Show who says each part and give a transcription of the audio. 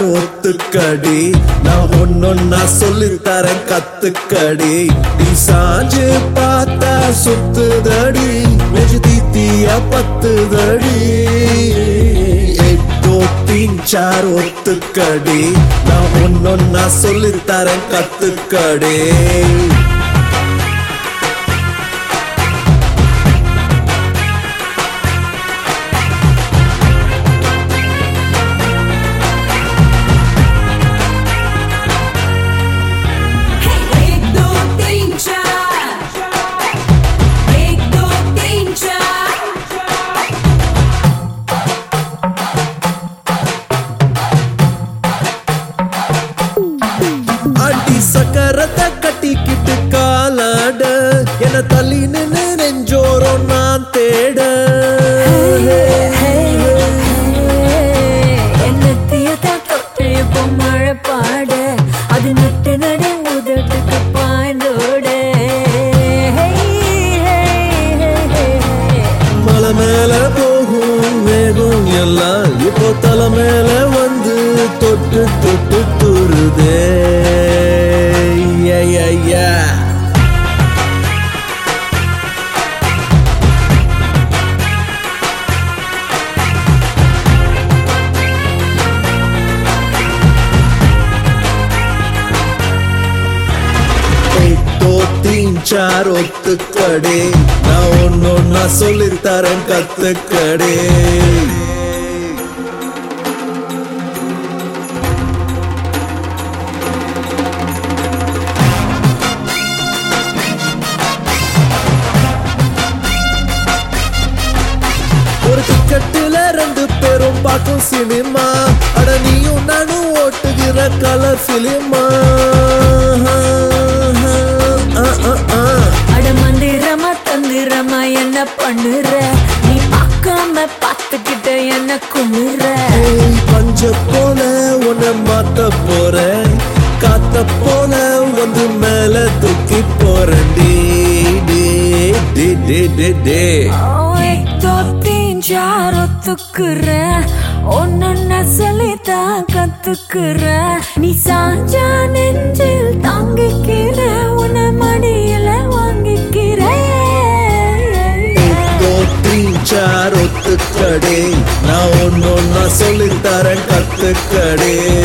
Speaker 1: Sir ஒத்துக்கடி. நான் ஒன்னொன்னா சொல்லித்தரேன் கத்துக்கடி. நீ சாஞ்சு பார்த்தா சுத்துதடி. நெஞ்சு தீத்தியா பத்துதடி. எட்டோ தீன் சார் ஒத்துக்கடி. நான் ஒன்னொன்னா சொல்லித்தரேன் கத்துக்கடி. என தள்ளி நின்னு நெஞ்சோரம் நான் தேட.
Speaker 2: பாட. அது நட்டு நட உதட்டுக்கு பாய்ந்தோட.
Speaker 1: மலை மேல போகும் வேகம் எல்லாம் இப்போ தலை மேல வந்து தொட்டு தொட்டு துருதே. யார் ஒத்துக்கடே? நான் ஒன்னொன்னா சொல்லித்தரேன் கத்துக்கடே. ஒரு பேரும் பார்க்கும் சினிமா. அட நீயும் நானும் ஓட்டுகிற கலர்
Speaker 2: சினிமா. என்ன பண்ணுற? நீ பார்க்காம பார்த்துக்கிட்ட என்ன குளிர
Speaker 1: பஞ்ச போல உன்னை மாத்த போற காத்த போல வந்து மேல தூக்கி
Speaker 2: போறண்டி யாரோ துக்குற ஒன்னு சொல்லி தான் கத்துக்குற. நீ சாஞ்சா நெஞ்சில் தங்கிக்கிற
Speaker 1: கத்துக்கடே. நான் ஒன்னொன்னா சொல்லித்தரேன் கத்துக்கடே.